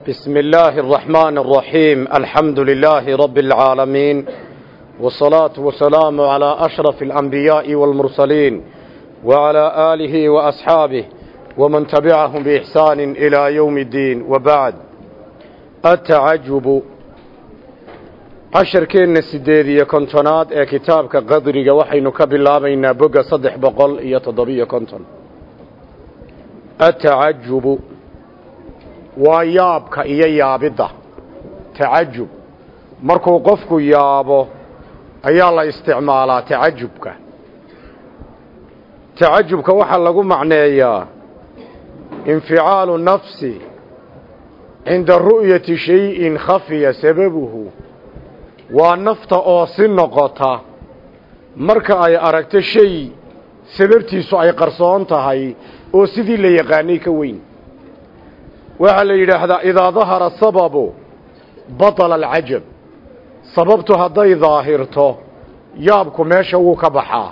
بسم الله الرحمن الرحيم الحمد لله رب العالمين والصلاة والسلام على أشرف الأنبياء والمرسلين وعلى آله وأصحابه ومن تبعهم بإحسان إلى يوم الدين وبعد التعجب عشر كين السديدية كنتونات ee kitaabka qadriga waxaynu ka bilaabaynaa boga saddex boqol iyo toddobiyo konton atacajubu waa yaabka iyo yaabidda. Tacajub. Markuu qofku yaabo ayaa la isticmaalaa tacajubka. Tacajubka waxaa lagu macneeyaa inficaalu nafsi cinda ru'yati shayin khafiya sababuhu. Waa nafta oo si noqota. Marka ay aragto shay sababtiisu ay qarsoon tahay oo sidii la yaqaanay ka weyn waxaa la yidhaahdaa idaa dahara sababu batala alcajab sababtu hadday daahirto yaabku meesha wuu ka baxaa.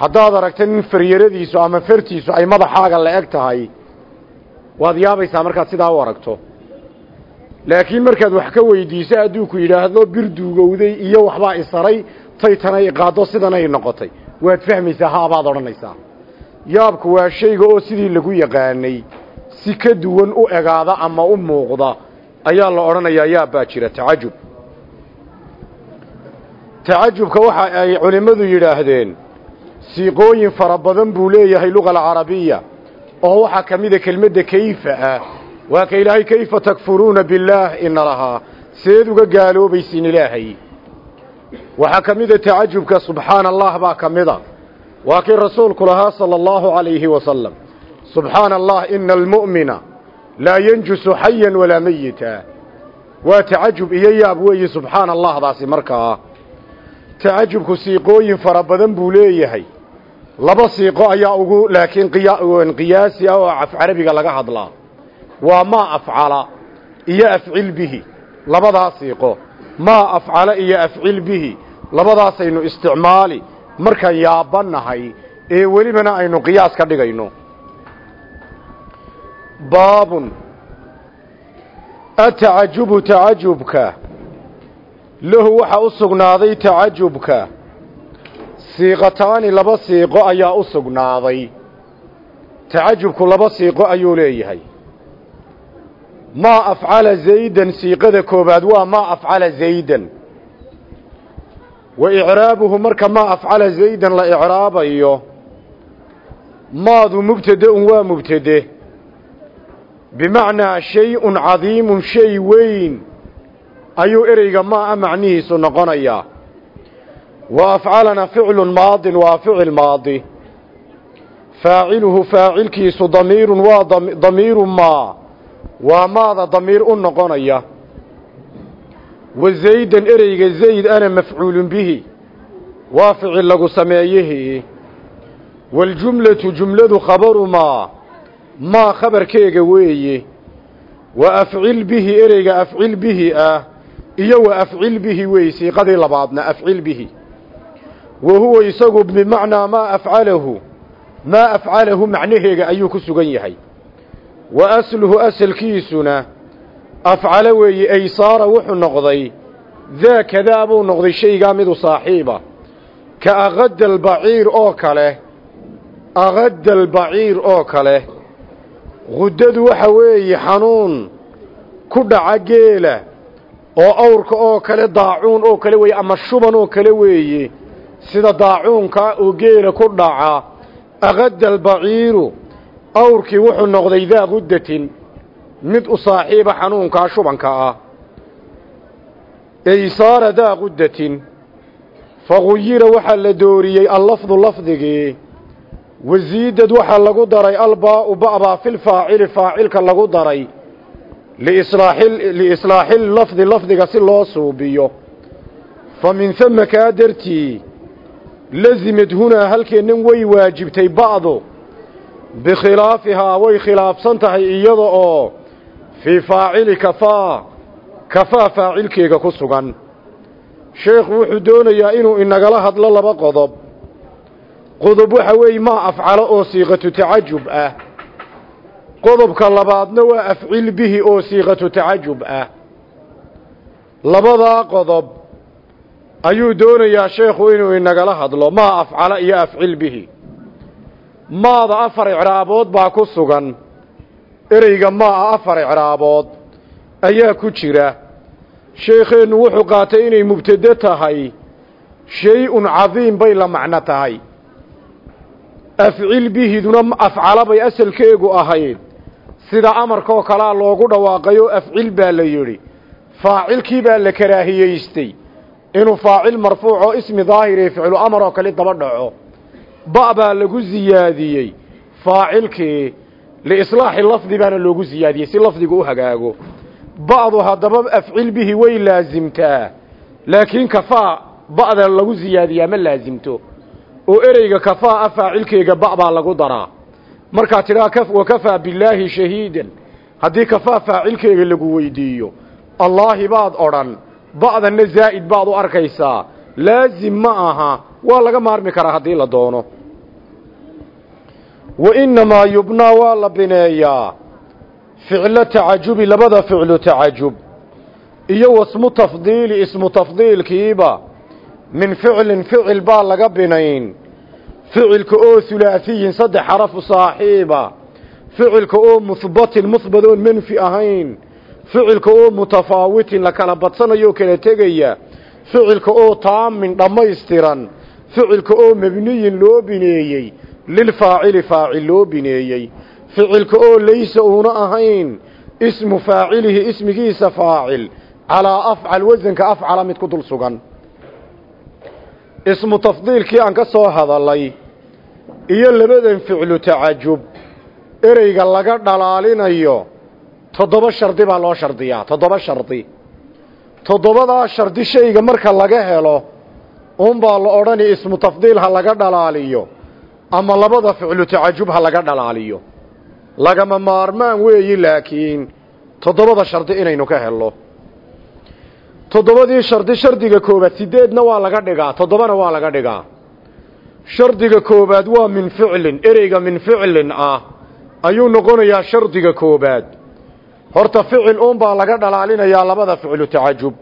Haddaad aragto nin faryaradiisu ama fartiisu ay madaxaaga la eg tahay waad yaabaysaa markaad sidaa u aragto. Laakiin markaad wax ka weydiiso hadduu ku yidhaahdo bir duugowday iyo waxbaa isaray taytanay qaaddo sidanay noqotay. Waad fahmaysaa haabaad odhanaysaa. Yaabku waa shayga oo sidii lagu yaqaanay si ka duwan u egaada ama u muuqda ayaa la odhanayaa yaab baa jira tacajub. Tacajubka waxa ay culimmadu yidhaahdeen siiqooyin fara badan buu leeyahay luga alcarabiya oo waxaa ka mida kelmadda kayfa ah waa ka ilaahay kayfa takfuruuna billaah ina lahaa seed uga gaaloobaysin ilaahay. Waxaa ka mida tacajubka subxaana allah baa ka mida waa kii rasuulku lahaa sala allahu calayhi wasalam subxaana allah ina almu'mina laa yanjusu xayan walaa meyita waa tacajub iyo yaab weeye subxaana allahdaasi markaa tacajubku siiqooyin fara badan buu leeyahay. Laba siiqo ayaa ugu laakiin qiyaasi ah oo af carabiga laga hadlaa waa maa afcala iyo afcil bihi. Labadaas siiqo. Maa afcala iyo afcil bihi. Labadaasaynu isticmaali. Markaan yaabannahay ee welibana aynu qiyaas ka dhigayno baabun. Atacajubu tacajubka lahu waxaa u sugnaaday tacajubka siiqataani laba siiqo ayaa u sugnaaday. Tacajubku laba siiqo ayuu leeyahay. Maa afcala zaydan siiqada koobaad waa maa afcala zaydan. Wa icraabuhu marka maa afcala zaydan la icraabayo maadu mubtade-un waa mubtade bimacnaa shay-un cadiimun shay weyn. Ayuu ereyga maa-a macnihiisu noqonayaa wa afcalana ficlun maadin waa ficil maadi. Faaciluhu faacilkiisu damiirun waa damiiru maa waa maada damiir u noqonaya. Wa zaydan ereyga zayd ana mafcuulun bihi. Waa ficil lagu sameeyihii waljumlatu jumladu khabaru maa khabarkeega weeye wa afcil bihi ereyga afcil bihi ah iyo wa afcil bihi wey siiqadii labaadna afcil bihi wa huwa isagu bimacnaa maa afcalahu maa afcalahu macnaheega ayuu ku sugan yahay. Wa asluhu asalkiisuna afcalo weeye ay saara wuxuu noqday daa kadaa buu noqday shaygaa midu saaxiiba. Ka akadda albaciir oo kale akadda albaciir oo kale guddadu waxa weeye xanuun ku dhaca geela oo awrka oo kale daacuun oo kale weeye ama shuban oo kale weeye sida daacuunka oo geela ku dhaca akadda albaciiru awrkii wuxuu noqday daa guddatin mid u saaxiiba xanuunkaa shubanka ah. Ey saara daa guddatin faguyira waxaa la dooriyey allafdu lafdigii wasiidad waxaa lagu daray albaau ba'baa filfaacili faacilka lagu daray liislaaxi lafdi lafdiga si loo suubiyo. Fa min hama kaa dartii lazimad hunaa halkeennan way waajibtay ba'du bikhilaafihaa way khilaafsan tahay iyada oo fii faacili kafaa kafaa faacilkeega ku sugan. Sheekhu wuxuu doonayaa inuu inagala hadlo laba qodob qodob waxa weeye maa afcalo oo siiqatu tacajub ah. Qodobka labaadna waa afcil bihi oo siiqatu tacajub ah. Labadaa qodob ayuu doonayaa sheekhu inuu inagala hadlo maa afcala iyo afcil bihi. Maada afar icraabood baa ku sugan ereyga maa afar icraabood ayaa ku jira. Sheekheennu wuxuu qaatay inay mubtade tahay shay-un cadiim bay la macno tahay afcil bihiduna afcala bay asalkeegu ahayd. Sida amarkaoo kalea loogu dhawaaqayoo afcil baa la yidhi. Faacilkii baa la karaahiyeystay. Inuu faacil marfuuc oo ismi daahiree ficlu amar oo kale daba dhaco. Ba baa lagu siyaadiyey faacilkii liislaaxi lafdi baana loogu siyaadiyey si lafdigu u hagaago. Ba'du haddaba afcil bihi way laasimtaa laakiin kafaa ba'da lagu siyaadiyaa ma laasimto oo ereyga kafaa a faacilkeega ba' baa lagu daraa. Markaad tidhaha wakafaa billaahi shahiidan. Haddii kafaa faacilkeega lagu weydiiyo allaahi baad odhan ba'danna zaa'id baad u arkaysaa. Laasim ma aha waa laga maarmi karaa haddii la doono. Wa innamaa yubnaa waa la bineeyaa. Ficlo tacajubi labada ficlu tacajub. Iyo wasmu tafdiili ismu tafdiilkiiba min ficlin ficil baa laga binayn. Ficilka oo hulaasiyin saddex xarafu saaxiiba. Ficilka oo muhbatin muhbad oon manfi ahayn. Ficilka oo mutafaawitin la kala badsanayo kala tegaya. Ficilka oo taamin dhammaystiran. Ficilka oo mebniyin loo bineeyey lilfaacili faacil loo bineeyey. Ficilka oo laysa uuna ahayn ismu faacilihi ismigiisa faacil. Calaa afcal wasanka afcala mid ku dul sugan ismu tafdiilkii aan ka soo hadalay iyo labadan ficlu tacajub ereyga laga dhalaalinayo toddoba shardi baa loo shardiyaa toddoba shardi. Toddobadaa shardi shayga marka laga helo unbaa la odhani ismu tafdiil ha laga dhalaaliyo ama labada ficlu tacajub ha laga dhalaaliyo. Lagama maarmaan weeyi laakiin toddobada shardi inaynu ka helno toddobadii shardi shardiga koobaad sideedna waa laga dhigaa toddobana waa laga dhigaa. Shardiga koobaad waa min ficlin ereyga min ficlin ah ayuu noqonayaa shardiga koobaad horta ficil uunbaa laga dhalaalinayaa labada ficlu tacajub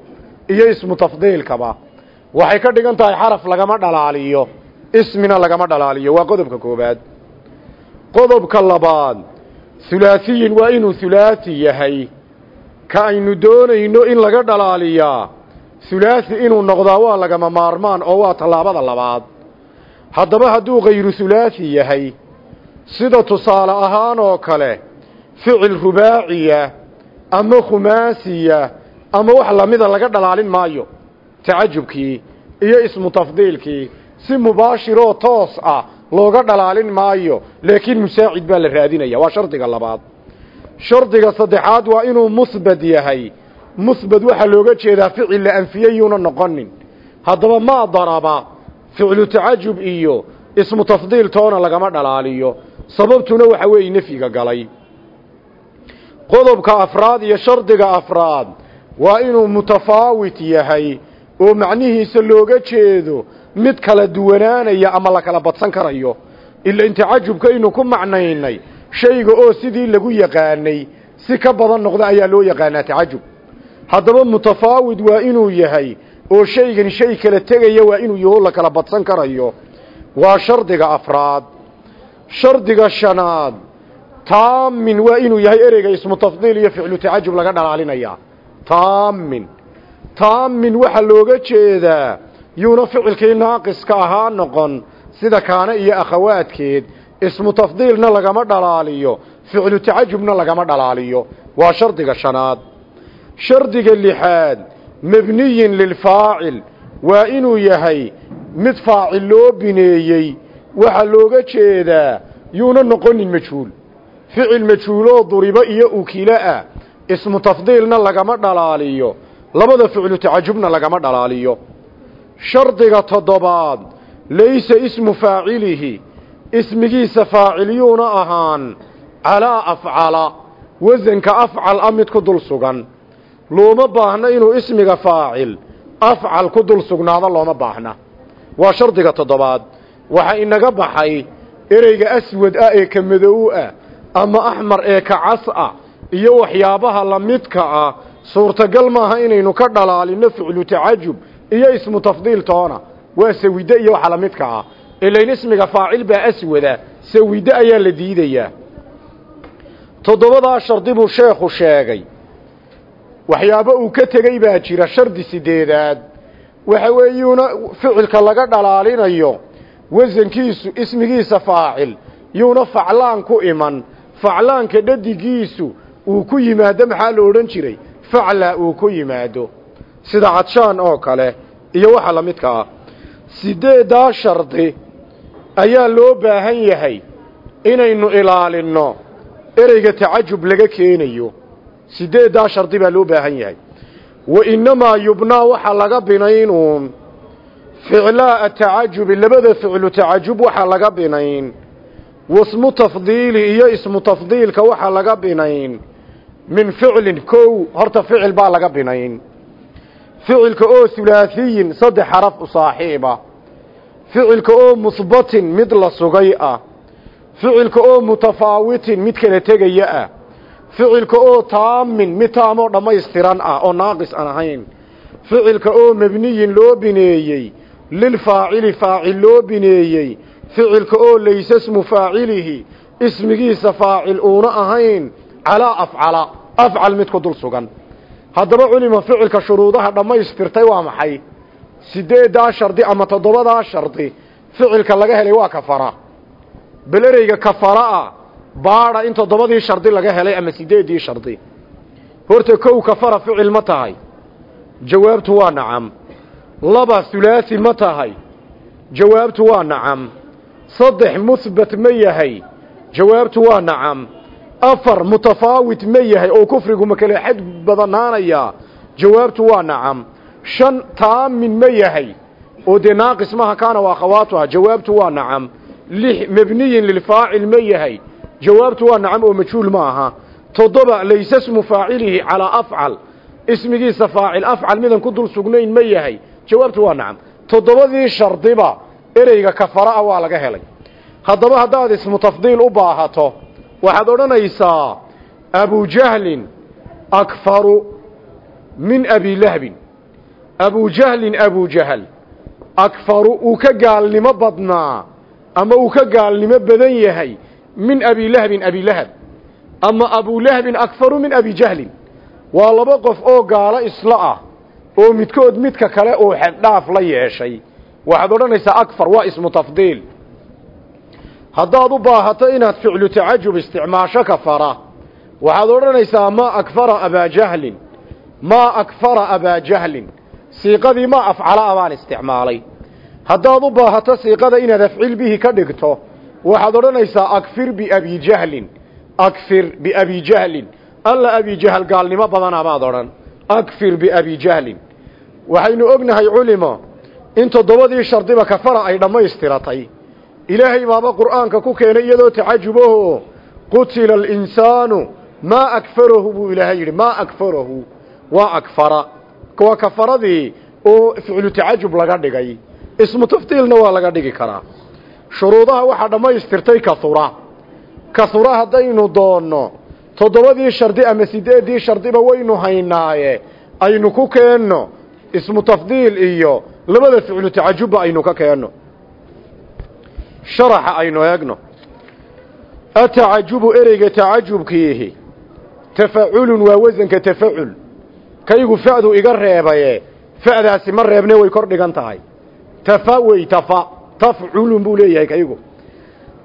iyo ismu tafdiilkaba. Waxay ka dhigan tahay xaraf lagama dhalaaliyo ismina lagama dhalaaliyo waa qodobka koobaad qodobka labaad hulaasiyin waa inuu hulaasi yahay ka aynu doonayno in laga dhalaaliyaa. Hulaasi inuu noqdaa waa lagama maarmaan oo waa tallaabada labaad. Haddaba hadduu khayru hulaasi yahay sida tusaale ahaan oo kale ficil rubaaciya ama khumaasiya ama wax lamida laga dhalaalin maayo tacajubkii iyo ismu tafdiilkii si mubaashiroo toos ah looga dhalaalin maayo laakiin musaacid baa la raadinaya waa shardiga labaad shardiga saddexaad waa inuu musbad yahay. Musbad waxaa looga jeedaa ficil la anfiyeyuuna noqonin. Haddaba maa daraba ficlu tacajub iyo ismu tafdiil toona lagama dhalaaliyo. Sababtuna waxa weeye nefyiga galay. Qodobka afraad iyo shardiga afraad waa inuu mutafaawit yahay oo macnihiisa looga jeedo mid kala duwanaanaya ama la kala badsan karayo. Ila in tacajubkaynu ku macnaynay shayga oo sidii lagu yaqaanay si ka badan noqda ayaa loo yaqaanaa tacajub. Haddaba mutafaawid waa inuu yahay oo shaygan shay kala tegaya waa inuu yaho la kala badsan karayo. Waa shardiga afraad. Shardiga shanaad. Taamin waa inuu yahay ereyga ismu tafdiil iyo ficlu tacajub laga dhalaalinayaa taamin. Taamin waxaa looga jeedaa yuuna ficilkii naaqiska ahaa noqon sida kaana iyo akhawaadkeed ismu tafdiilna lagama dhalaaliyo ficlu tacajubna lagama dhalaaliyo. Waa shardiga shanaad. Shardiga lixaad mebniyin lilfaacil. Waa inuu yahay mid faacil loo bineeyey. Waxaa looga jeedaa yuuna noqonin majhuul. Ficil majhuuloo duribo iyo ukilo ah. Ismu tafdiilna lagama dhalaaliyo. Labada ficlu tacajubna lagama dhalaaliyo. Shardiga toddobaad laysa ismu faacilihi ismigiisa faaciliyuuna ahaan calaa afcala wasanka afcal a mid ku dul sugan. Looma baahna inuu ismiga faacil afcal ku dul sugnaado looma baahna. Waa shardiga toddobaad. Waxa inaga baxay ereyga aswad ah ee ka madow ah ama axmar ee kacas ah iyo waxyaabaha lamidka ah. Suurtagal maaha inaynu ka dhalaalino ficlu tacajub iyo ismu tafdiil toona. Waa sawide iyo waxa lamidka ah ilayn ismiga faacil baa aswada sawide ayaa la diidayaa toddobadaa shardi buu sheekhu sheegay. Waxyaabo uu ka tegey baa jira shardi sideedaad. Waxa weeyuuna ficilka laga dhalaalinayo wasankiisu ismigiisa faacil yuuna faclaan ku iman. Faclaanka dhadigiisu uu ku yimaado maxaa la odhan jiray? Facla uu ku yimaado. Sida cadshaan oo kale iyo waxa la midka ah. Sideeddaa shardi ayaa loo baahan yahay inaynu ilaalinno. Ereyga tacajub laga keenayo. Sideeddaa shardi baa loo baahan yahay? Wa innamaa yubnaa waxaa laga binaynuun ficlaa atacajubi labada ficlu tacajub waxaa laga binayn. Wasmu tafdiili iyo ismu tafdiilka waxaa laga binayn. Min ficlin kow horta ficil baa laga binayn. Ficilka oo hulaathiyin saddex xaraf u saaxiiba ficilka oo musbatin mid la sugay ah. Ficilka oo mutafaawitin mid kala tegaya ah. Ficilka oo taamin mid taamoo dhammaystiran ah oo naaqis aan ahayn. Ficilka oo mebniyin loo bineeyey lilfaacili faacil loo bineeyey. Ficilka oo laysa smu faacilihi ismigiisa faacil uuna ahayn calaa afcala afcal mid ku dul sugan. Haddaba culima ficilka shuruudaha dhammaystirtay waa maxay sideeddaa shardi ama toddobadaa shardi ficilka laga helay waa kafara. Bal ereyga kafara'a baadha in toddobadii shardi laga helay ama sideeddii shardi. Horta kow kafara ficil ma tahay. Jawaabtu waa nacam. Laba hulaasi ma tahay. Jawaabtu waa nacam. Saddex musbat ma yahay. Jawaabtu waa nacam. Afar mutafaawit ma yahay oo kufrigu ma kale xad badanaanayaa. Jawaabtu waa nacam shan taamin ma yahay. Oo dee naaqis maha kaana waa akhawaatuha jawaabtu waa nacam. Lix mebniyin lilfaacil ma yahay. Jawaabtu waa nacam oo majhuul ma aha. Toddoba laysa smu faacilihi calaa afcal. Ismigiisa faacil afcal midan ku dul sugnayn ma yahay. Jawaabtu waa nacam. Toddobadii shardiba ereyga kafara'a waa laga helay. Haddaba haddaad ismu tafdiil u baahato waxaad odhanaysaa abujahlin akfaru min abilahbin abujahlin abujahal akfaru uu ka gaalnimo badnaa ama uu ka gaalnimo badan yahay min abilahbin abilahab ama abulahbin akfaru min abijahlin waa laba qof oo gaalo isla ah oo midkood midka kale uu xeddhaaf la yeeshay. Waxaad odhanaysaa akfar waa ismu tafdiil. Haddaad u baahato inaad ficlu tacajub isticmaasho kafara. Waxaad odhanaysaa maa akfara abaajahlin maa akfara abaajahlin siiqadii maa afcala a baan isticmaalay. Haddaad u baahato siiqada inaad afcil bihi ka dhigto waxaad odhanaysaa akfir biabijahlin akfir biabijahlin alla abijahl gaalnimo badana baad odhan akfir biabijahlin waxaynu ognahay culimo in toddobadii shardiba kafara ay dhammaystiratay. Ilaahay baaba qur'aanka ku keenay iyadoo tacajubaho qutila alinsaanu maa akfarahu buu ilaahay yidhi maa akfarahu waa akfara waa kafaradii oo ficlu tacajub laga dhigay. Ismu tafdiilna waa laga dhigi karaa. Shuruudaha waxaa dhammaystirtay kahura kahura haddaynu doonno toddobadii shardi ama sideeddii shardiba waynu haynaaye aynu ku keenno ismu tafdiil iyo labada ficlu tacajubba aynu ka keenno. Sharaxa aynu eegno. Atacajubu ereyga tacajubkiihi. Tafaculun waa wasanka tafacul kaygu fa'du iga reebaye fa'daasi ma reebne way kor dhigan tahay. Tafa wey tafa tafculun buu leeyahay kaygu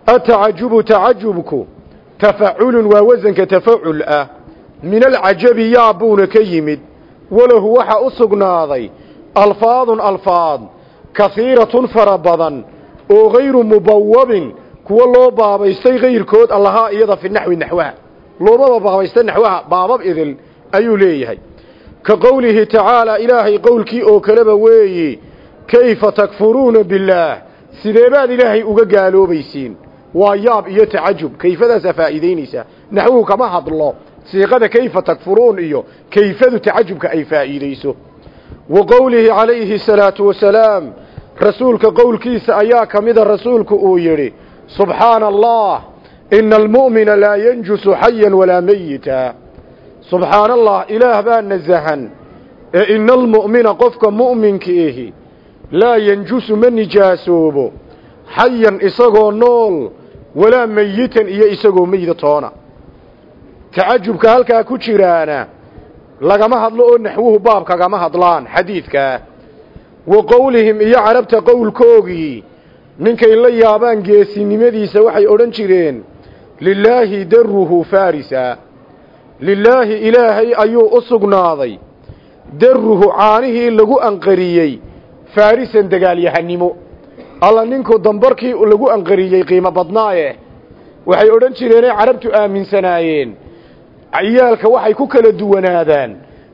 atacajubu tacajubku tafaculun waa wasanka tafacul ah. Min alcajabi yaabuuna ka yimid walahu waxaa u sugnaaday alfaadun alfaad kasiiratun fara badan oo hayru mubawabin kuwa loo baabaystay kayrkood allahaa iyada fi naxwi naxwaha. Loomaba baabaysta naxwaha baabab idil ayuu leeyahay ka qowlihi tacaalaa ilaahay qowlkii oo kaleba weeyi kayfa takfuruuna billaah sideebaad ilaahay uga gaaloobaysiin? Waa yaab iyo tacajub. Kayfadaasaa faa'iidaynaysaa. Naxwuhu kama hadlo. Siiqada kayfa takfuruun iyo kayfadu tacajubka ay faa'iidayso. Wa qowlihi calayhi asalaatu wasalaam rasuulka qowlkiisa ayaa ka mida rasuulku uu yidhi subxaana allah ina almu'mina laa yanjusu xayan walaa meyita subxaana allah ilaah baa nasahan ee ina almu'mina qofka mu'minka ihi laa yanjusu ma nijaasoobo. Xayan isagoo nool walaa meyitan iyo isagoo meyda toona. Tacajubka halkaa ku jiraana lagama hadlo oo naxwuhu baabkagama hadlaan xadiidkaa wa qowlihim iyo carabta qowlkoogii ninkay la yaabaan geesinimadiisa waxay odhan jireen lilaahi daruhu farisa lilaahi ilaahay ayuu u sugnaaday. Daruhu caanihii lagu anqariyey. Farisan dagaalyahanimo alla ninku dambarkii lagu anqariyey qiimo badnaaye. Waxay odhan jireenay carabtu aaminsanaayeen. Ciyaalka waxay ku kala duwanaadaan.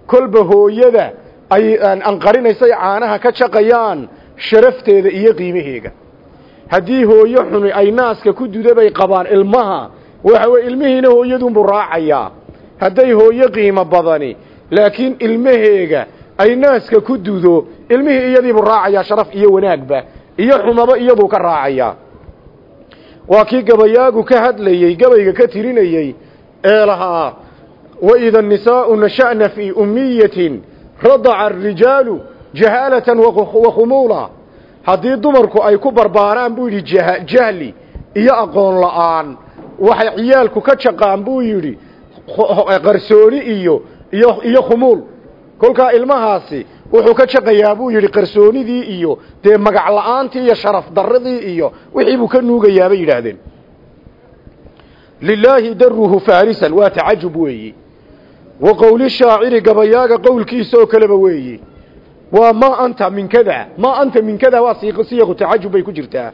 Kolba hooyada ay anqarinaysay caanaha ka jaqayaan sharafteeda iyo qiimaheega haddii hooyo xuni ay naaska ku dudabay qabaan ilmaha waxa weye ilmihiina hooyadunbuu raacayaa hadday hooyo qiimo badani laakiin ilmaheega ay naaska ku dudo ilmihii iyadiibuu raacayaa sharaf iyo wanaagba iyo xumaba iyaduu ka raacayaa. Waa kii gabayaagu ka hadlayey gabayga ka tirinayey ee lahaa waida الnisaau nasha'na fii umiyatin radaca arijaalu jahaalatan wakhumuula haddii dumarku ay ku barbaaraan buu yidhi jahli iyo aqoon la'aan. Waxay ciyaalku ka jaqaan buu yidhi qarsooni iyo iyo iyo khumuul. Kolkaa ilmahaasi wuxuu ka jaqayaa buu yidhi qarsoonidii iyo dee magac la'aantii iyo sharaf darradii iyo wixii buu ka nuugayaa bay yidhaahdeen. Lilaahi daruhu farisan waa tacajub weeyi. Wa qowli shaaciri gabayaaga qowlkiisa oo kaleba weeyi. Waa maa anta min kada maa anta min kada waa siyaqu tacajub bay ku jirtaa.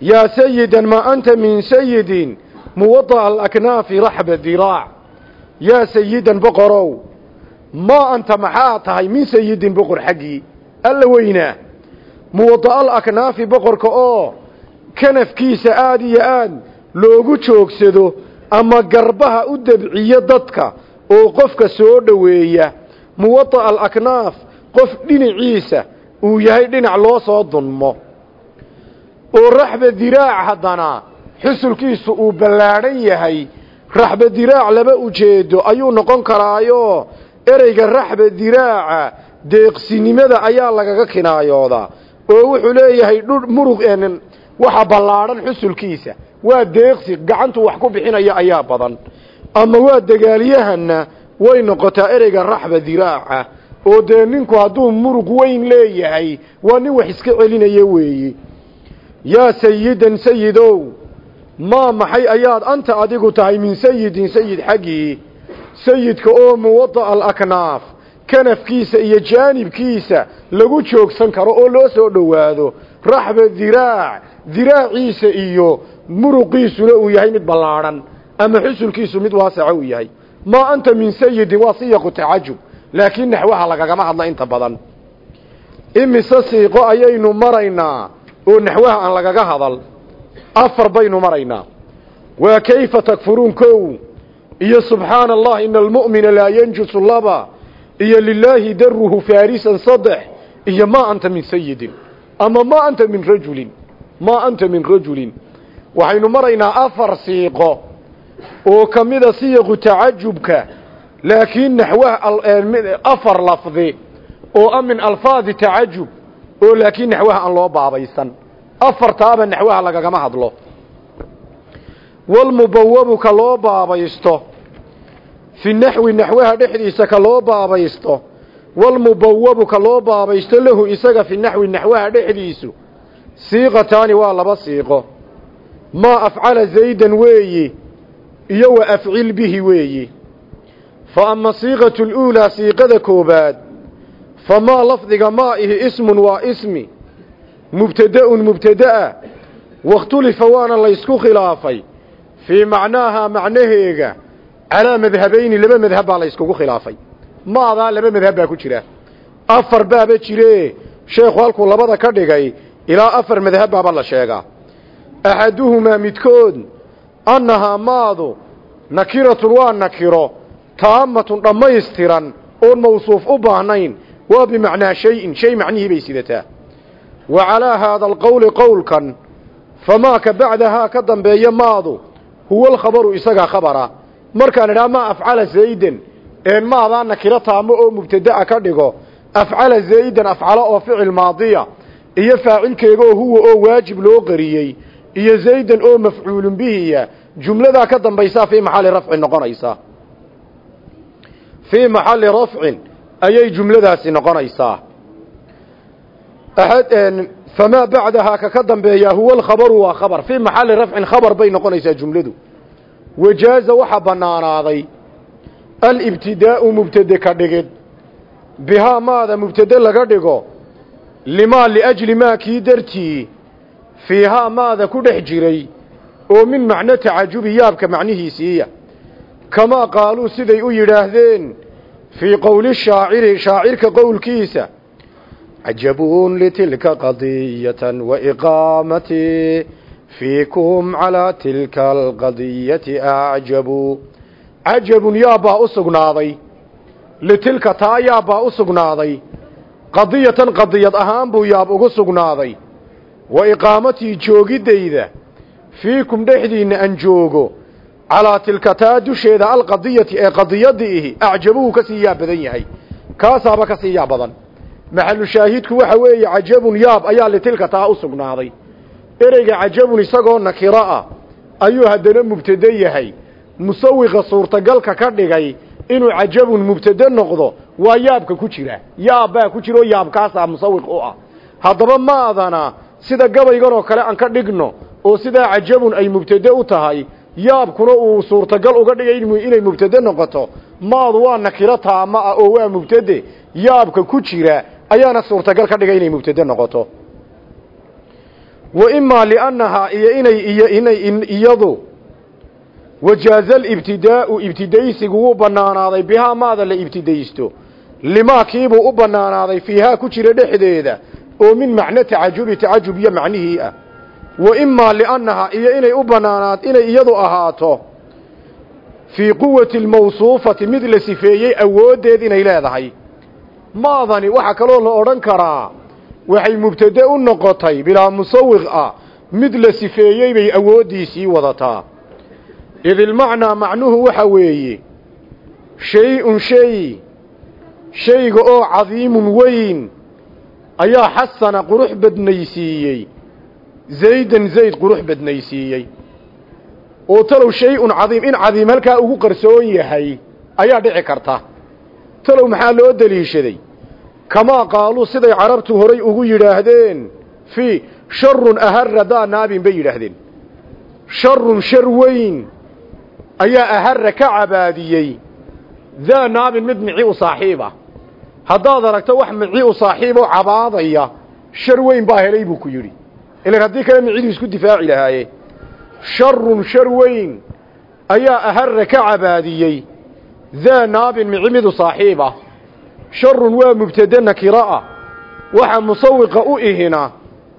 Yaa sayidan maa anta min sayidin muwada'a alaknaafi raxba diraac yaa sayidan boqorow maa anta maxaa tahay min sayidin boqor xaggii? Alla weynaa muwada'a alaknaafi boqorka oo kanafkiisa aad iyo aad loogu joogsado ama garbaha u dabciyo dadka oo qofka soo dhoweeya muwada'a alaknaaf qof dhinaciisa uu yahay dhinac loo soo dunmo. Oo raxba diraac haddana xusulkiisu uu ballaadhan yahay raxba diraac laba ujeedo ayuu noqon karaayo ereyga raxba diraaca deeqsinimada ayaa lagaga kinaayoodaa oo wuxuu leeyahay dhu murug waxa ballaadhan xusulkiisa. Waa deeqsi gacantu wax ku bixinaya ayaa badan. Ama waa dagaalyahanna way noqotaa ereyga raxba diraaca oo dee ninku hadduu murug weyn leeyahay waa nin wax iska celinaya weeye yaa sayidan sayidow maa maxay ayaad anta adigu tahay min sayidin sayid xaggii sayidka oo muwada'a alaknaaf kanafkiisa iyo jaanibkiisa lagu joogsan karo oo loo soo dhowaado. Raxba diraac diraaciisa iyo muruqiisuna uu yahay mid ballaadhan ama xusulkiisu mid waasaca uu yahay. Maa anta min sayidin waa siyaqu tacajub. Laakiin naxwaha lagagama hadla inta badan. Imise siiqo ayaynu maraynaa oo naxwaha aan lagaga hadal afar baynu maraynaa. Waa kayfa takfuruun kow? Iyo subxaana allah ina almu'mina laa yanjusu laba iyo lilaahi daruhu faarisan saddex. Iyo maa anta min sayidin ama maa anta min rajulin. Maa anta min rajulin. Waxaynu maraynaa afar siiqo oo ka mida siyaqu tacajubka laakiin naxwaha afar lafdi oo a min alfaadi tacajub oo laakiin naxwaha aan loo baabaysan afartaaba naxwaha lagagama hadlo. Walmubawabu ka loo baabaysto. Fi naxwi naxwaha dhexdiisa ka loo baabaysto. Walmubawabu ka loo baabaysto lahu isaga fi naxwi naxwaha dhexdiisu. Siiqataani waa laba siiqo. Maa afcala zaydan weeyi iyo wa afcil bihi weeyi. Fa ama siiqatu luulaa siiqada koobaad famaa lafdiga maa ihi ismun waa ismi mubtada'un mubtada'a wakhtulifa waana laysku khilaafay. Fii macnaahaa macnaheega calaa madhabayni laba madhab baa layskugu khilaafay. Maadaa laba madhab baa ku jira. Afar baaba jire. Sheekhu halkuu labada ka dhigay ilaa afar madhab baaba la sheegaa. Axaduhumaa midkood annahaa maadu nakiratun waa nakiro taammatun dhammaystiran oon mawsuuf u baahnayn waa bimacnaa shayin shay macnihii bay sidataa alqowli qowlkan famaa ka bacdahaa ka dambeeya maadu huwa alkhabaru isagaa khabara. Markaan idhaha maa afcala zaydan een maadaa nakiro taamo oo mubtada'a ka dhigo afcala zaydan afcalo oo ficil maadiya iyo faacilkeega oo huwa oo waajib loo qariyey iyo zaydan oo mafcuulun bihiya jumladaa ka dambaysaa fii maxalli rafcin noqonaysaa fii maxalli rafcin ayay jumladaasi noqonaysaa famaa bacdahaa ka ka dambeeyaa huwa alkhabaru waa khabar fii maxalli rafcin khabar bay noqonaysaa jumladu wajaaza waxaa bannaanaaday alibtidaa'u mubtade ka dhigid bihaa maada mubtade laga dhigo limaa liajli maa kii dartii fiihaa maada ku dhex jiray oo min macno tacajubi yaabka macnihiisiiya kamaa qaaluu siday u yidhaahdeen fii cajabuun litilka qadiyatan waiqaamatii fiikum calaa tilka alqadiyati acjabu cajabun yaabbaa u sugnaaday litilka taa yaabbaa u sugnaaday qadiyatan qadiyad ahaan buu yaab ugu sugnaaday wa iqaamatii joogidayda fiikum dhexdiinna aan joogo calaa tilka taa dusheeda alqadiyati ee qadiyadii ihi acjabuhu ka sii yaab badan yahay kaasaaba ka sii yaab badan maxalu shaahidku waxa weeye cajabun yaab ayaa litilka taa u sugnaaday. Ereyga cajabun isagoo nakiro ah ayuu haddana mubtade yahay. Musawiqa suurtagalka ka dhigay inuu cajabun mubtade noqdo waa yaabka ku jira. Yaab baa ku jira oo yaabkaasaa musawiq u ah. Haddaba maadana sida gabaygan oo kale aan ka dhigno oo sidaa cajabun ay mubtade u tahay yaabkuna uu suurtagal uga dhigay inay mubtade noqoto. Maadu waa nakiro taama ah oo waa mubtade. Yaabka ku jira ayaana suurtagal ka dhigay inay mubtade noqoto. Wa imaa liannahaa iyo inay iyo inay iyadu wajaaza alibtidaa'u ibtidaysigu wuu bannaanaaday bihaa maada la ibtidaysto. Limaa kiibuu u bannaanaaday fiihaa ku jira dhexdeeda oo min macno tacajubi tacajub iyo macnihii ah. Wa imaa liannahaa iyo inay u bannaanaad inay iyadu ahaato fii quwati almawsuufati mid la sifeeyey awooddeed inay leedahay maadani waxaa kaloo la odhan karaa waxay mubtade u noqotay bilaa musawiq ah mid la sifeeyey bay awooddiisii wadataa. Id ilmacnaa macnuhu waxa weeye shay-un shay shayga oo cadiimun weyn ayaa xasana qurux badnaysiiyey zaydan zayd qurux badnaysiiyey. Oo talow shay-un cadiim in cadiim halkaa ugu qarsoon yahay ayaa dhici karta talow maxaa loo deliishaday? Kamaa qaaluu siday carabtu horay ugu yidhaahdeen fii sharun ahara daa naabin bay yidhaahdeen. Sharun shar weyn ayaa ahara ka cabaadiyey. Daa naabin mid mici u saaxiiba. Haddaad aragto wax mici u saaxiiboo cabaadaya shar weyn baa helay buu ku yidhi. Ilan haddii kale micidu isku difaaci lahaaye. Sharun shar weyn ayaa ahara ka cabaadiyey daa naabin mici midu saaxiiba sharun waa mubtade nakiro ah waxa musawiqa u ihina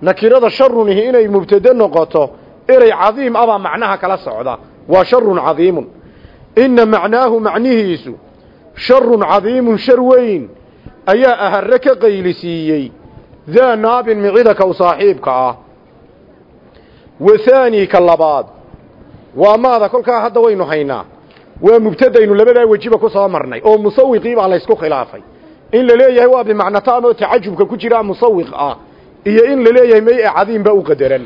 nakirada sharun ihi inay mubtade noqoto erey cadiim abaa macnaha kala socda waa sharun cadiimun inna macnaahu macnihiisu sharun cadiimun shar weyn ayaa ahare ka qaylisiiyey daa naabin micida kow saaxiibka ah wathaani ka labaad waa maada kolkaa hadda waynu haynaa waa mubtadaynu labadaa wejiba ku soo marnay oo musawiqii baa laysku khilaafay. In la leeyahay waa bimacnataan oo tacajubka ku jira musawiq ah iyo in la leeyahay may cadiim baa u qadaran.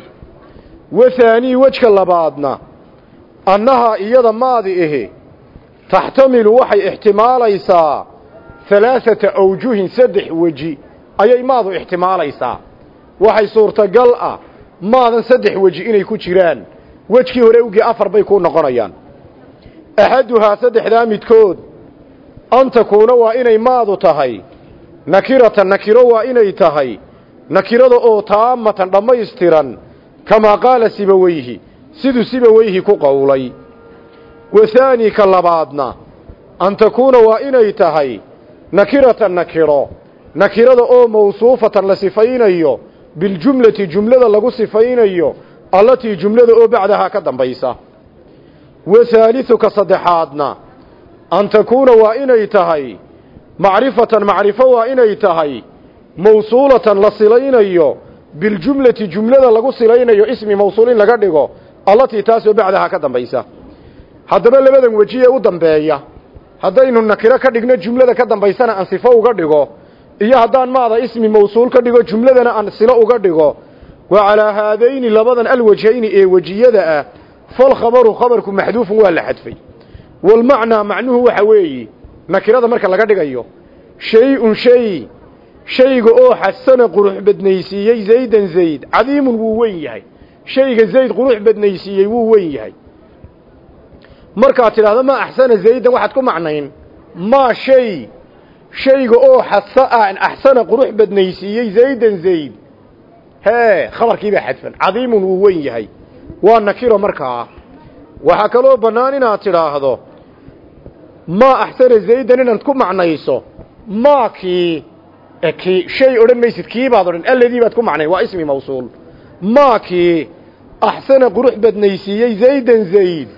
Wathaanii wejka labaadna annahaa iyada maadi ahi taxtamilu waxay ixtimaalaysaa halaaثata awjuhin saddex weji ayay maadu ixtimaalaysaa. Waxay suurtagal ah maadan saddex weji inay ku jiraan wejkii hore ugii afar bay ku noqonayaan axaduhaa saddexdaa midkood an takuuna waa inay maadu tahay nakiratan nakiro waa inay tahay nakirada oo taamatan dhammaystiran kamaa qaala sibaweyhi siduu sibaweyhi ku qowlay wathaani ka labaadna an takuuna waa inay tahay nakiratan nakiro nakirada oo mawsuufatan la sifaynayo biljumlati jumlada lagu sifaynayo allatii jumlada oo bacdahaa ka dambaysa wathaaliثu ka saddexaadna. An takuuna waa inay tahay. Macrifatan macrifo waa inay tahay. Mawsuulatan la silaynayo. Biljumlati jumlada lagu silaynayo ismi mawsuul in laga dhigo. Allatii taasoo bacdahaa ka dambaysa. Haddaba labadan weji ee u dambeeya. Haddaynu nakiro ka dhigno jumlada ka dambaysana aan sifo uga dhigo. Iyo haddaan maada ismi mawsuul ka dhigo jumladana aan silo uga dhigo. Wa calaa haadayni labadan alwajhayni ee wejiyada ah falkhabaru khabarku maxduufun waa la xadfay. Walmacnaa macnuhu waxa weeye nakirada marka laga dhigayo shay-un shay shayga oo xasana qurux badnaysiiyey zaydan zayd cadiimun wuu weyn yahay. Shayga zayd qurux badnaysiiyey wuu weyn yahay. Markaad tidhaahdo maa axsana zaydan waxaad ku macnayn? Maa shay shayga oo xasa axsana qurux badnaysiiyey zaydan zayd. Hee khabarkiibaa xadfan. Cadiimun wuu weyn yahay waa nakiro markaa waxaa kaloo bannaan inaad tidhaahdo maa axsana zaydan inaad ku macnayso. Maakii kii shay odhan maysid kii baad odhan alladii baad ku macnayn waa ismi mawsuul. Maakii axsana qurux badnaysiiyey zaydan zayd.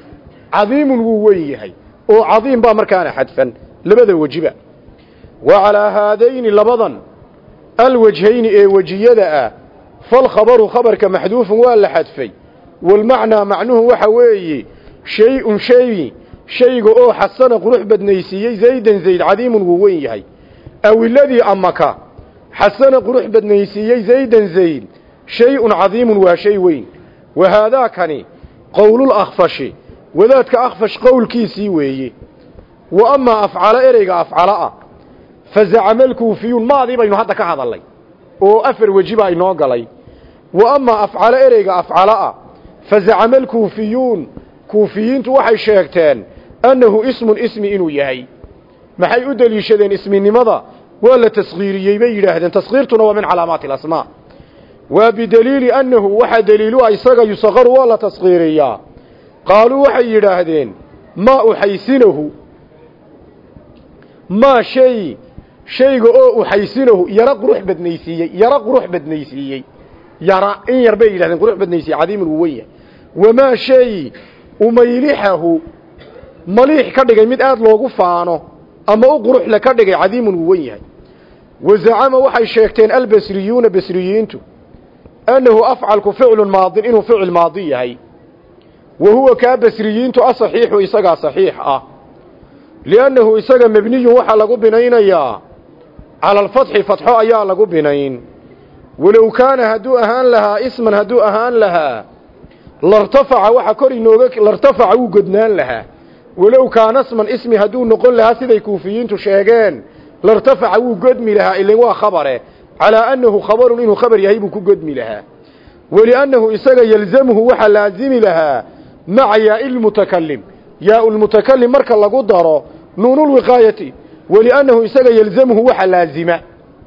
Cadiimun wuu weyn yahay oo cadiim baa markaana xadfan labada wejiba wa calaa haadayni labadan alwajhayni ee wejiyada ah falkhabaru khabarka maxduufun waa la xadfay walmacnaa macnuhu waxa weeye shay-un shay shayga oo xasana qurux badnaysiiyey zaydan zayd cadiimun wuu weyn yahay aw iladii amaka xasana qurux badnaysiiyey zaydan zayd shay-un cadiimun waa shay weyn wa haadaakani qowlulakfashi wadaadka akfash qowlkiisii weeye wa amaa afcalo ereyga afcaloa fa zacama alkuufiyuun maadii baynu hadda ka hadalnay oo afar weji baa inoo galay wa amaa afcalo ereyga afcaloa fa zacama alkuufiyuun kuufiyiintu waxay sheegteen annahu ismun ismi inuu yahay maxay u deliishadeen isminimada waa la taskhiiriyey bay yidhaahdeen taskhiirtuna waa min calaamaati alasmaa waa bideliili annahu waxaa deliilu a isaga yusaqaru waa la taskhiiriyaa qaaluu waxay yidhaahdeen maa uxaysinahu maa shay shayga oo uxaysinahu yaro qurux badnaysiiyey yaro qurux badnaysiiyey yara in yar bay yidhahdeen qurux badnaysiiyey cadiimun yahay wamaa shay umaylixahu maliix ka dhigay mid aad loogu faano ama u quruxle ka dhigay cadiimun wuu yahay wazacama waxay sheegteen albasriyuuna basriyiintu annahu afcalku ficlun maadin inuu ficil maadi yahay wa huwa kaa basriyiintu asaxiixu isagaa saxiix ah liannahu isaga mebniyun waxaa lagu binaynayaa cala alfatxi fatxo ayaa lagu binayn walow kaana hadduu ahaan lahaa isman hadduu ahaan lahaa lartafaca waxa kor inooga lartafaca wuu godnaan lahaa. Walow kaana sman ismi hadduu noqon lahaa siday kuufiyiintu sheegeen lartafaca wuu godmi lahaa ilan waa khabare. Calaa annahu khabarun inuu khabar yahay buu ku godmi lahaa. Waliannahu isaga yelzamuhu waxaa laazimi lahaa maca yaai lmutakalim yaau lmutakalim marka lagu daro nuunulwiqaayati waliannahu isaga yelzamuhu waxa laazima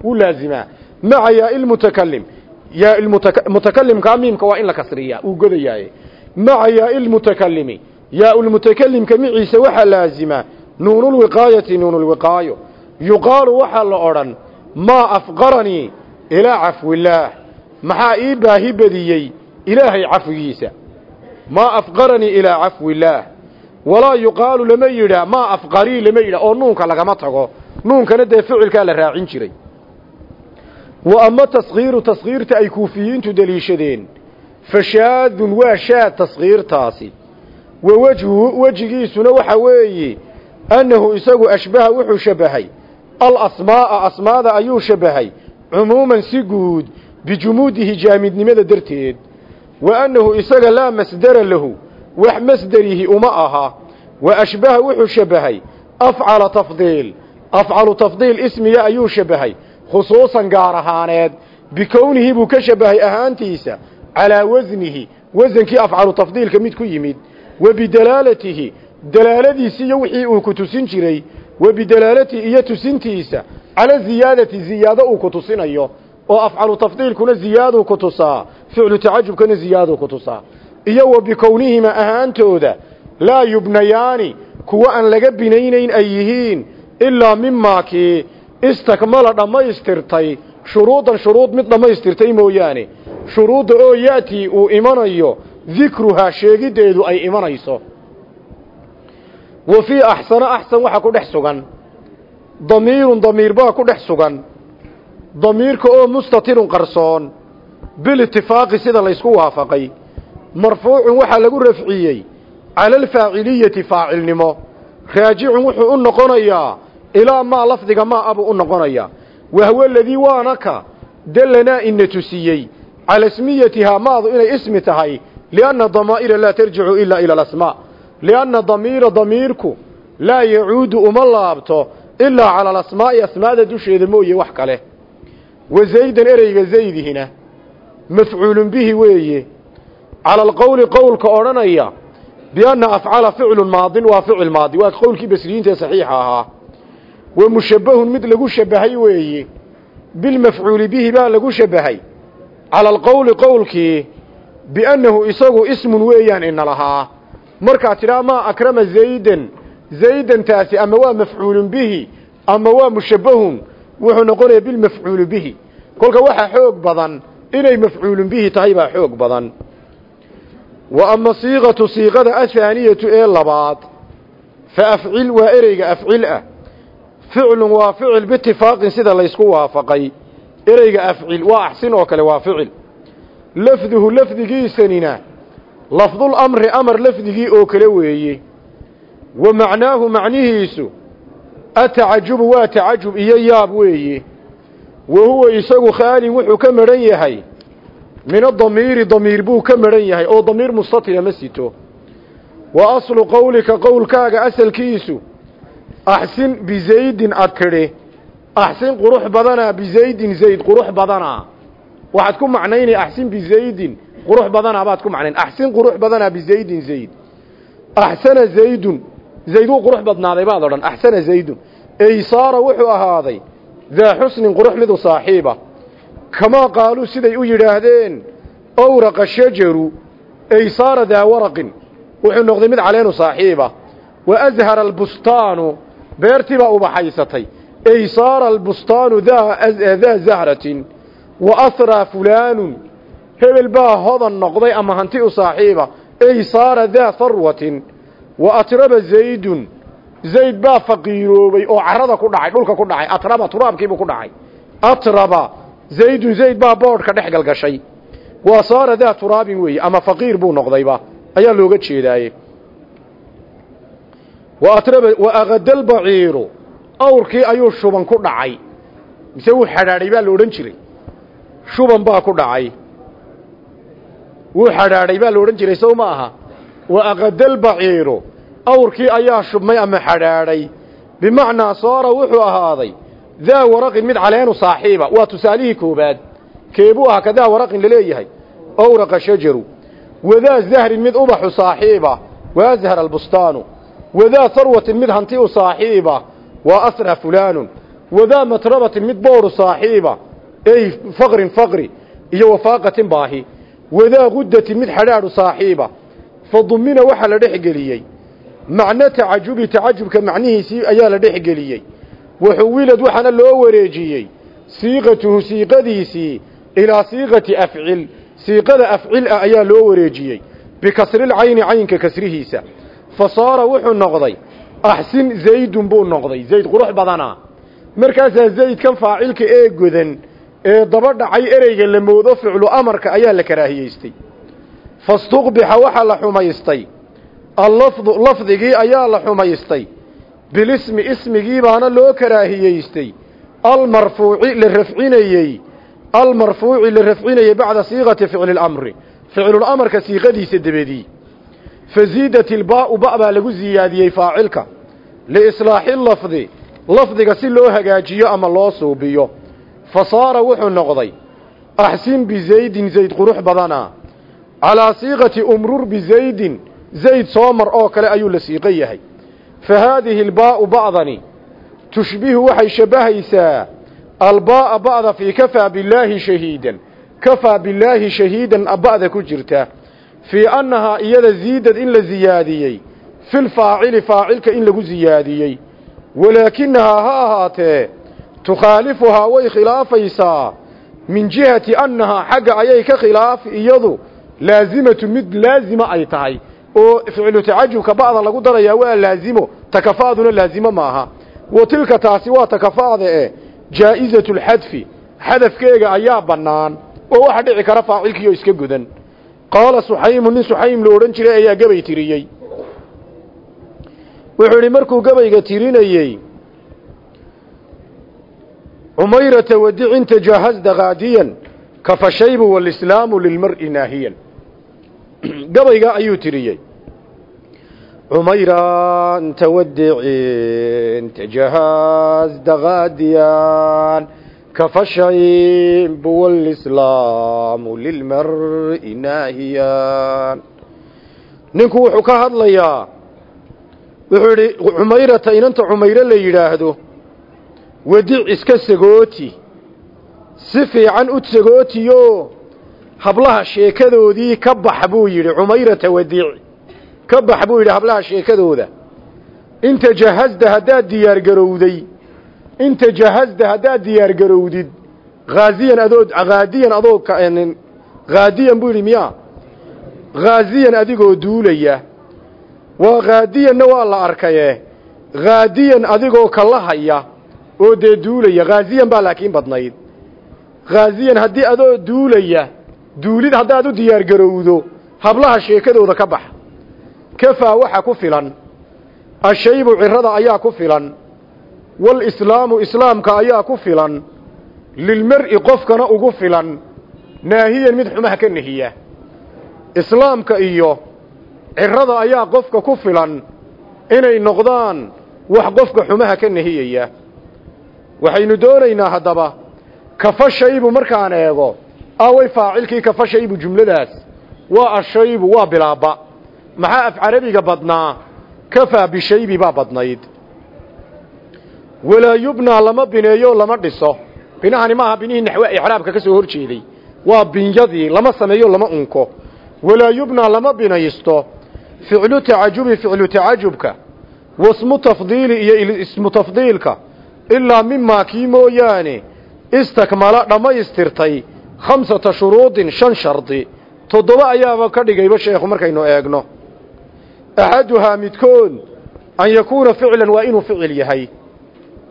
wuu laazimaa maca yaai lmutakalim yaamutakalimkaa miimka waa in la kasriyaa uu godayaaye. Maca yaai lmutakalimi yaau-lmutakalimka miciisa waxaa laazima nuunulwiqaayati nuunulwiqaayo yuqaalu waxaa la odhan maa afqaranii ilaa cafwillaah maxaa ii baahi badiyey ilaahay cafwigiisa? Maa afqaranii ilaa cafwillaah walaa yuqaalu lama yidhaa maa afqarii lama yidhaa oo nuunka lagama tago. Nuunkana dee ficilkaa la raacin jiray wa ama taskhiiru taskhiirta ay kuufiyiintu deliishadeen. Fashaadun waa shaad taskhiirtaasi wa wejhuhu wejigiisuna waxa weeye annahu isagu ashbaha wuxuu shabbahay alasmaa'a asmaada ayuu shabbahay cumuuman si guud bijumuudihi jaamidnimada darteed. Wa annahu isaga laa masdara lahu wax masderihi uma aha. Wa ashbaha wuxuu shabbahay afcala tafdiil afcalu tafdiil ismiya ayuu shabbahay khusuusan gaar ahaaneed bikownihi buu ka shabbahay ahaantiisa calaa wasnihi wasankii afcalu tafdiilka mid ku yimid wa bidalaalatihi dalaaladiisi iyo wixii uu ku tusin jiray wa bidalaalatihi iyo tusintiisa cala ziyaadati ziyaado uu ku tusinayo oo afcalu tafdiilkuna ziyaaduu ku tusaa ficlu tacajubkana ziyaaduu ku tusaa iyo wa bikownihima ahaantooda laa yubnayaani kuwa aan laga binaynayn ay yihiin ilaa mimaakii istakmala dhammaystirtay shuruudan shuruud mid dhammaystirtay mooyaane. Shuruudda oo ya'tii uu imanayo dikruhaa sheegiddeedu ay imanayso. Wa fii axsano axsan waxaa ku dhex sugan. Damiirun damiir baa ku dhex sugan. Damiirka oo mustatirun qarsoon bilitifaaqi sida laysku waafaqay. Marfuucun waxaa lagu rafciyey cala alfaaciliyati faacilnimo. Raajicun wuxuu u noqonayaa ilaa maa lafdiga maa abuu u noqonayaa wahwa aladii waanaka dallanaa ina tusiyey. Cala ismiyatihaa maadu inay ismi tahay. Lianna damaa'ira laa tarjicu ilaa ila alasmaa. Lianna damiira damiirku laa yacuudu uma laabto ilaa cala alasmaa'i asmaada dusheeda mooye wax kale. Wa zaydan ereyga zaydihina mafcuulun bihi weeye. Cala alqowli qowlka odhanaya bianna afcala ficlun maadin waa ficil maadi. Waa qowlkii basriyiinta ee saxiixa ahaa wa mushabbahun mid lagu shabahay weeye bilmafcuuli bihi baa lagu shabahay. Cala alqowli qowlkii biannahu isagu ismun weeyaan ina lahaa. Markaad tidhaa maa akrama zaydan. Zaydantaasi ama waa mafcuulun bihi ama waa mushabbahun wuxuu noqonayaa bilmafcuuli bihi. Kolka waxaa xoog badan inay mafcuulun bihi tahay baa xoog badan. Wa ama siiqatu siiqada athaaniyatu ee labaad fa afcil waa ereyga afcil ah ficlun waa ficil biitifaaqin sida laysku waafaqay. Ereyga afcil waa axsin oo kale waa ficil. Lafduhu lafdigiisanina lafdul amri amar lafdigii oo kale weeye. Wa macnaahu macnihiisu atacajubu waa tacajub iyo yaab weeye. Wa huwa isagu khaalin wuxuu ka madhan yahay min adamiiri damiir buu ka madhan yahay oo damiir mustatila ma sito. Wa aslu qowlika qowlkaaga asalkiisu axsin bizaydin ad tidhi axsin qurux badanaa bizaydin zayd qurux badanaa waxaad ku macnaynay axsin bizaydin qurux badanaa baad ku macnayn axsin qurux badanaa bizaydin zayd axsana zaydun zayd wuu qurux badnaaday baad odhan axsana zaydun ey saara wuxuu ahaaday daa xusnin qurux midu saaxiiba kamaa qaaluu siday u yidhaahdeen owraqa shajaru ey saara daa waraqin wuxuu noqday mid caleenu saaxiiba wa ashara beertii baa ubaxaysatay ey saara albustaanu daa zahratin wa asraa fulaanun. Hebel baa hodan noqday ama hanti u saaxiiba. Ey saara daa harwatin wa atraba zaydun. Zayd baa faqiiroobay oo carada ku dhacay dhulka ku dhacay. Atraba turaabkiibuu ku dhacay. Atraba zaydun zayd baa boodhka dhex galgashay. Waa saara daa turaabin weeye ama faqiir buu noqdayba. Ayaa looga jeedaaye wa akadal baciiru awrkii ayuu shuban ku dhacay mise wuu xadhaadhay baa la odhan jiray shuban baa ku dhacay wuu xadhaadhay baa la odhan jiray sow ma aha wa akadal baciiru awrkii ayaa shubmay ama xadhaadhay bimacnaa soora wuxuu ahaaday daa waraqin mid caleenu saaxiiba waa tusaalihii koobaad keebuu ahaa ka daa waraqin la leeyahay owraqa shajaru wadaa zahrin mid ubaxu saaxiiba wa ashar albustaanu wadaa sarwatin mid hanti u saaxiiba waa asra fulaanun wadaa matrabatin mid booru saaxiiba ey faqrin faqri iyo wafaaqatin baahi wadaa guddatin mid xadhaadhu saaxiiba fa dumina waxaa la dhex geliyey macno tacajubi tacajubka macnihiisii ayaa la dhex geliyey waxuwilad waxaana loo wareejiyey siiqatuhu siiqadiisii ilaa siiqati afcil siiqada afcil ah ayaa loo wareejiyey bikasrilcayni caynka kasrihiisa fa saara wuxuu noqday axsin zaydun buu noqday. Zayd qurux badanaa markaasaa zaydkan faacilka ee godan ee daba dhacay ereyga la moodo ficlu amarka ayaa la karaahiyeystay fastuqbixa waxaa la xumaystay. Allafdu lafdigii ayaa la xumaystay. Bilismi ismigii baana loo karaahiyeystay almarfuuci la rafcinayey. Almarfuuci la rafcinayey bacda siiqati ficli lamri ficlulamarka siiqadiisa debedii faziidat ilbaau ba baa lagu ziyaadiyey faacilka liislaaxi lafdi lafdiga si loo hagaajiyo ama loo suubiyo. Fa saara wuxuu noqday axsin bizaydin zayd qurux badana. Calaa siiqati umrur bizaydin zayd soo mar oo kale ayuu la siiqo yahay. Fa haadihi albaa'u ba'dani tushbihu waxay shabbahaysaa albaa'a ba'da fii kafaa billaahi shahiidan. Kafaa billaahi shahiidan ba'da ku jirta fii annahaa iyada ziidad in la ziyaadiyey filfaacili faacilka in lagu ziyaadiyey. Walaakinahaa ha ahaatee tukhaalifuhaa way khilaafaysaa. Min jihati annahaa xagga ayay ka khilaafi iyadu laazimatu mid laazima ay tahay. Oo ficlu tacajubka ba'da lagu darayaa waa laazimo takafaaduna laazimo maaha wa tilka taasi waa takafaada e jaa'izatu lxadfi xadafkeega ayaa bannaan oo waxa dhici kara faacilkiioo iska godan qaala suxaymu nin suxaym la odhan jiray ayaa gabay tiriyey. Wuxuu idhi markuu gabayga tirinayey cumayrata wadicin tajaahazda kaadiyan kafashaybu walislaamu lilmar'i naahiyan. Gabayga ayuu tiriyey. Cumayran tawadicin tajaahazda kaadiyan naahiyan ninku wuxuu ka hadlayaa wuxuu idhi cumayrata inanta cumayre la yidhaahdo wadic iska sagooti si fiican u sagootiyo hablaha sheekadoodii ka bax buu yidhi cumayrata wadic ka bax buu yidhi hablaha sheekadooda inta jahazda haddaad diyaargarowday inta jahazda haddaad diyaargarowdid haaziyan adoo haadiyan adoo haadiyan buu yidhi miyaa haaziyan adigoo duulaya waa haadiyanna waa la arkaye haadiyan adigoo kala haya oo dee duulaya haaziyan baa laakiin badnayd. Haaziyan haddii adoo duulaya duulid haddaad u diyaargarowdo hablaha sheekadooda ka bax kafaa waxa ku filan ashaybu cirada ayaa ku filan walislaamu islaamka ayaa ku filan. Lilmar'i qofkana ugu filan. Naahiyan mid xumaha ka nehiya islaamka iyo cirada ayaa qofka ku filan. Inay noqdaan wax qofka xumaha ka nehiyaya waxaynu doonaynaa haddaba kafashaybu markaan eego away faacilkii kafashaybu jumladaas. Waa ashaybu waa bilaaba. Maxaa af carabiga badnaa kafaa bishaybi baa badnayd walaa yubnaa lama bineeyo lama dhiso. Binahani maaha binihii naxwe icraabka ka soo hor jeeday. Waa binyadii lama sameeyo lama unko. Walaa yubnaa lama binaysto. Ficlu tacajubi ficlu tacajubka wasmu tafdiili iyo ismu tafdiilka. Ilaa mimaa kii mooyaane istakmala dhammaystirtay khamsata shuruudin shan shardi. Toddoba ayaaba ka dhigayba sheekhu markaynu eegno. Axaduhaa midkood an yakuuna ficlan waa inuu ficil yahay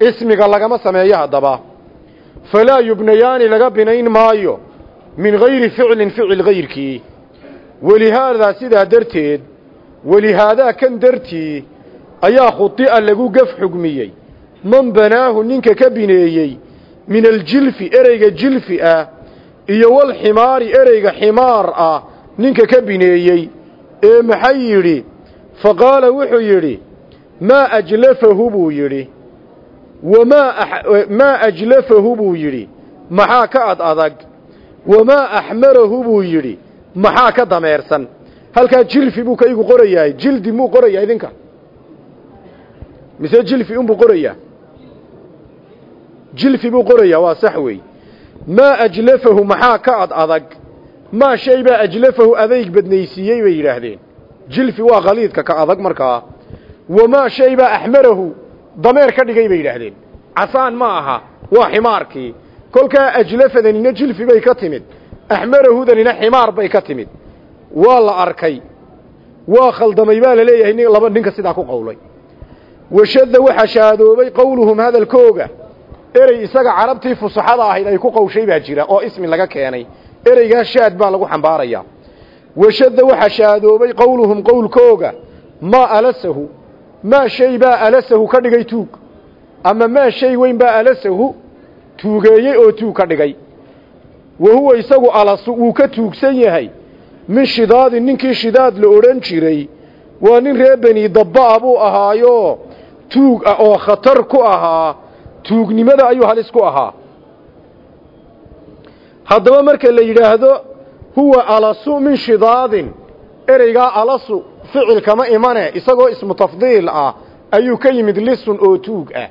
ismiga lagama sameeyo haddaba. Falaa yubnayaani laga binayn maayo min gayri ficlin ficil gayrkii. Walihaadaa sidaa darteed walihaadaa kan dartii ayaa khudi'a lagu gaf xugmiyey. Man banaahu ninka ka bineeyey min aljilfi ereyga jilfi ah iyo walximaari ereyga ximaar ah ninka ka bineeyey ee maxay yidhi? Fa wuxuu yidhi maa ajlafahu buu yidhi maa ajlafahu buu yidhi maxaa ka ad adag wamaa axmarahu buu yidhi maxaa ka dameersan halkaa jilfi buu kaygu qorayahay jildi muu qorayaa idinka mise jilfi unbuu qorayaa jilfi buu qorayaa waa sax wey maa ajlafahu maxaa ka ad adag maa shay baa ajlafahu adayg badnaysiiyey bay yidhaahdeen jilfi waa khaliidka ka adag markaa wamaa shay baa axmarahu dameer ka dhigay bay yidhaahdeen. Casaan ma aha waa ximaarkii. Kolkaa ajlafadanina jilfi bay ka timid. Axmarahudanina ximaar bay ka timid. Waa la arkay. Waa khaldamay baa la leeyahay nin laba ninka sidaa ku qowlay. Washadda waxaa shaadoobay qowluhum hadalkooga erey isaga carabtii fusaxada ahayd ay ku qowshay baa jira oo ismi laga keenay. Ereygaa shaad baa lagu xambaarayaa washadda waxaa shaadoobay qowluhum qowlkooga maa alasahu maa shay baa alasahu ka dhigay tuug ama maa shay weyn baa alasahu tuugeeyey oo tuug ka dhigay wa huwa isagu alasu wuu ka tuugsan yahay min shidaadin ninkii shidaad la odhan jiray waa nin reer beni dabba'a buu ahaayo tuug ah oo khatar ku ahaa tuugnimada ayuu halis ku ahaa haddaba marka la yidhaahdo huwa alasu min shidaadin ereygaa alasu ficil kama imane isagoo ismu tafdiil ah ayuu ka yimid lisun oo tuug ah.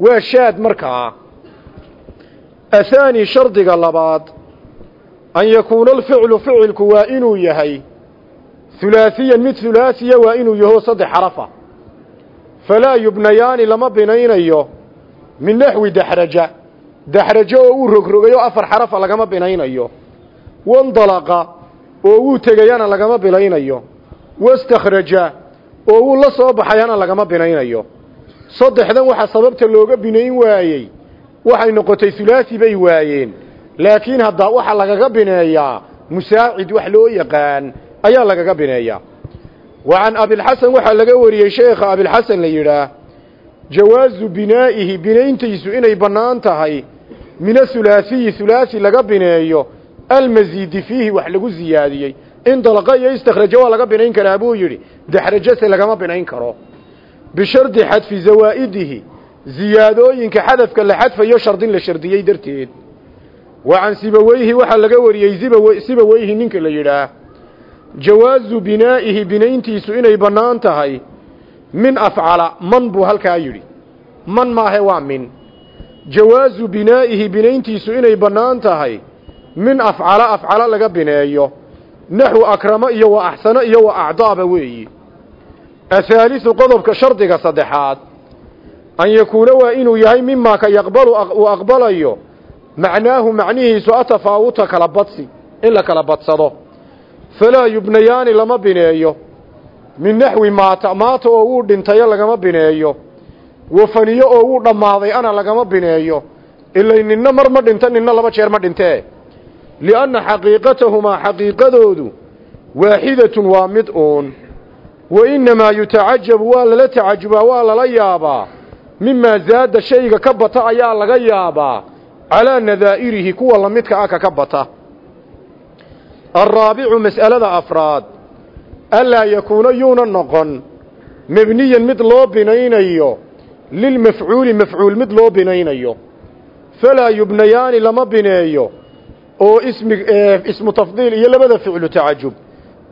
Waa shaad markaa athaani shardiga labaad an yakuuna alficlu ficilku waa inuu yahay hulaasiyan mid hulaasiya waa inuu yaho saddex xarafa. Falaa yubnayaani lama binaynayo min naxwi daxraja. Daxrajo oo uu rogrogay oo afar xarafa lagama binaynayo. Wandalaqa oo wuu tegayana lagama binaynayo wastakhraja oo wuu la soo baxayana lagama binaynayo. Saddexdan waxaa sababta looga binayn waayey waxay noqotay hulaasi bay waayeen. Laakiin hadda waxaa lagaga bineeyaa musaacid wax loo yaqaan ayaa lagaga bineeyaa wa can abilxasan waxaa laga wariyey sheekha abilxasan la yidhaah jawaazu binaa'ihi binayntiisu inay bannaan tahay. Min ahulaasiyi hulaasi laga bineeyo. Almasiidi fiihi wax lagu ziyaadiyey in dalqa iyo istakhraja waa laga binayn karaa buu yidhi. Daxrajase lagama binayn karo. Bishardi xadfi zawaa'idihi ziyaadooyinka xadafka la xadfayo shardin la shardiyey darteed. Wa can sibaweyhi waxaa laga wariyey sibaweyhi ninka la yidhaah. Jawaazu binaa'ihi binayntiisu inay bannaan tahay. Min afcala man buu halkaa yidhi. Man maahe waa min. Jawaazu binaa'ihi binayntiisu inay bannaan tahay. Min afcala afcala laga bineeyo naxwu akramo iyo wa axsano iyo wa acdaaba weeyi. Athaalisu qodobka shardiga saddexaad an yakuuna waa inuu yahay mimaa ka yaqbalu uu aqbalayo macnaahu macnihiisu atafaawuta kala badsi in la kala badsado. Falaa yubnayaani lama bineeyo min naxwi maata maata oo wuu dhintayo lagama bineeyo. Wafaniyo oo wuu dhammaaday ana lagama bineeyo. Ilay ninna mar ma dhinto ninna laba jeer ma dhintee lianna xaqiiqatahumaa xaqiiqadoodu waaxidatun waa mid uun wa innamaa yutacajabu waa lala tacajubaa waa lala yaabaa mimaa zaada shayga ka bata ayaa laga yaabaa calaa nadaa'irihi kuwa lamidka ah kaka bata alraabicu mas'alada afraad anlaa yakuuna yuuna noqon mebniyan mid loo binaynayo lilmafcuuli mafcuul mid loo binaynayo falaa yubnayaani lama bineeyo oo ismi ismu tafdiil iyo labada ficlu tacajub.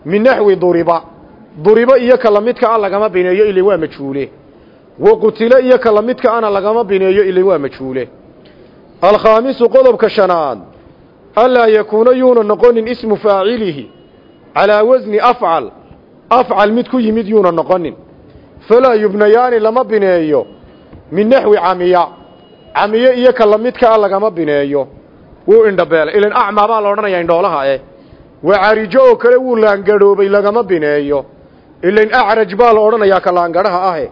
Min naxwi duriba. Duriba iyo ka lamidka a lagama bineeyo ilin waa majhuule wa qutile iyo ka lamidka ana lagama bineeyo ilin waa majhuule alkhaamisu qodobka shanaad. Anlaa yakuuna yuuna noqonin ismu faacilihi. Calaa wasni afcal. Afcal mid ku yimid yuuna noqonin. Falaa yubnayaani lama bineeyo. Min naxwi camiya. Camiye iyo ka lamidka a lagama bineeyo wuu indhabeelay. Ilan acmaa baa la odhanayaa indhoolaha eh. Waa carijo oo kale wuu laangadhoobay lagama bineeyo. Ilan acraj baa la odhanayaa ka laangadhaha ahe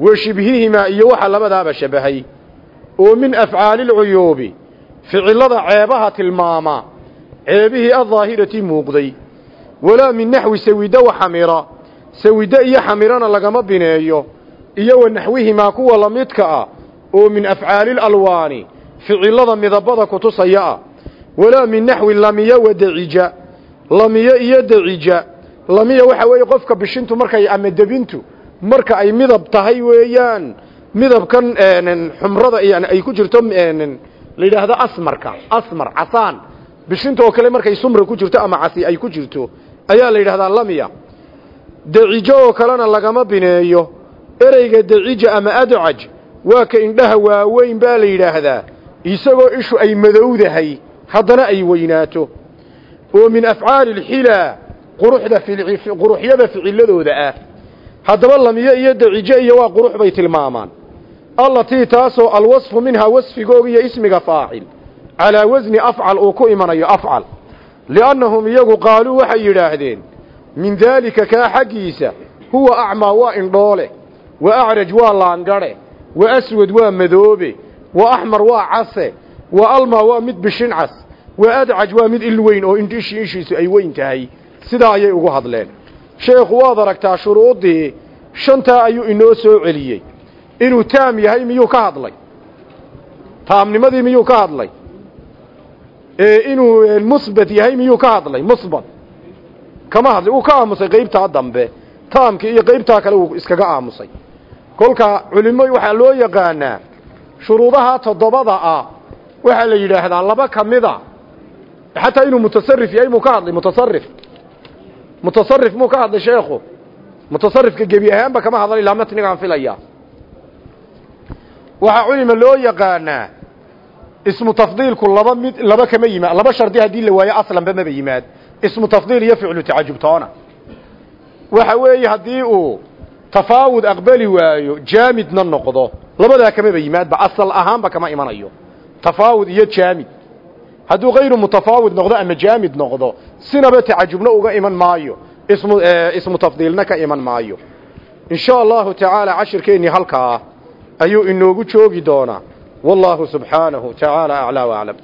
wa shibhihimaa iyo waxa labadaaba shabahay. Oo min afcaalilcuyuubi ficilada ceebaha tilmaama. Ceebihii addaahirati muuqday. Walaa min naxwi sawida wa xamira. Sawide iyo xamirana lagama bineeyo. Iyo wa naxwihimaa kuwa lamidka ah. Oo min afcaalilalwaani ficilada midabada kutusaya ah. Walaa min naxwi lamiya wa dacija. Lamiye iyo dacija. Lamiya waxa weeye qofka bishintu markay ama debintu marka ay midab tahay weeyaan. Midabkan xumrada yani ay ku jirto la yidhaahdo asmarka asmar casaan. Bishinta oo kale markay sumra ku jirto ama casi ay ku jirto ayaa la yidhahdaa lamiya. Dacijo oo kalena lagama bineeyo. Ereyga dacija ama adcaj waa ka indhaha waaweyn baa la yidhaahdaa isagoo ishu ay madowdahay haddana ay weynaato. Oo min afcaali alxilaa quruxda quruxyada ficiladooda ah. Haddaba lamiye iyo dacijo iyo waa qurux bay tilmaamaan. Allatii taasoo alwasfu minhaa wasfigooga iyo ismiga faacil. Calaa wasni afcal uu ku imanayo afcal. Li'annahum iyagu qaaluu waxay yidhaahdeen min daalika kaa xaggiisa huwa acmaa waa indhoole wa acraj waa laangadhe wa aswad waa madoobe mid bishin cas wa adcaj waa mid il weyn oo indhishi ishiisu ay weyn tahay. Sidaa ayay ugu hadleen. Sheekhu waad aragtaa shuruuddii shantaa ayuu inoo soo celiyey. Inuu taam yahay miyuu ka hadlay? Taamnimadii miyuu ka hadlay? Inuu musbat yahay miyuu ka hadlay? Musbat kama hadlay uu ka aamusay qaybtaa dambe. Taamkii iyo qaybtaa kale uu iskaga aamusay. Kolka culimo waxaa loo yaqaanaa shuruudaha toddobada ah waxaa la yidhaahdaa laba ka mida xataa inuu mutasarif yahay muu ka hadlay? Mutasarif mutasarif muu ka hadlay sheekhu? Mutasarifka gebi ahaanba kama hadlay ilaa matnigaan filaya. Waxaa culima loo yaqaanaa ismu tafdiilku laba mid laba kama yimaad laba shardi haddii la waayo aslanba maba yimaad. Ismu tafdiil iyo ficlu waxa weeye haddii uu tafaawud aqbali waayo jaamidna noqdo. Labadaa kamaba yimaadba asal ahaanba kama imanayo. Tafaawud iyo jaamid. Hadduu kayru mutafaawid noqdo ama jaamid noqdo sinaba tacajubna uga iman maayo. Ismu ismu tafdiilna ka iman maayo. In sha allahu tacaala cashirkeennii halkaa ayuu inoogu joogi doonaa. Wallahu subxaanahu tacaala aclaa waclam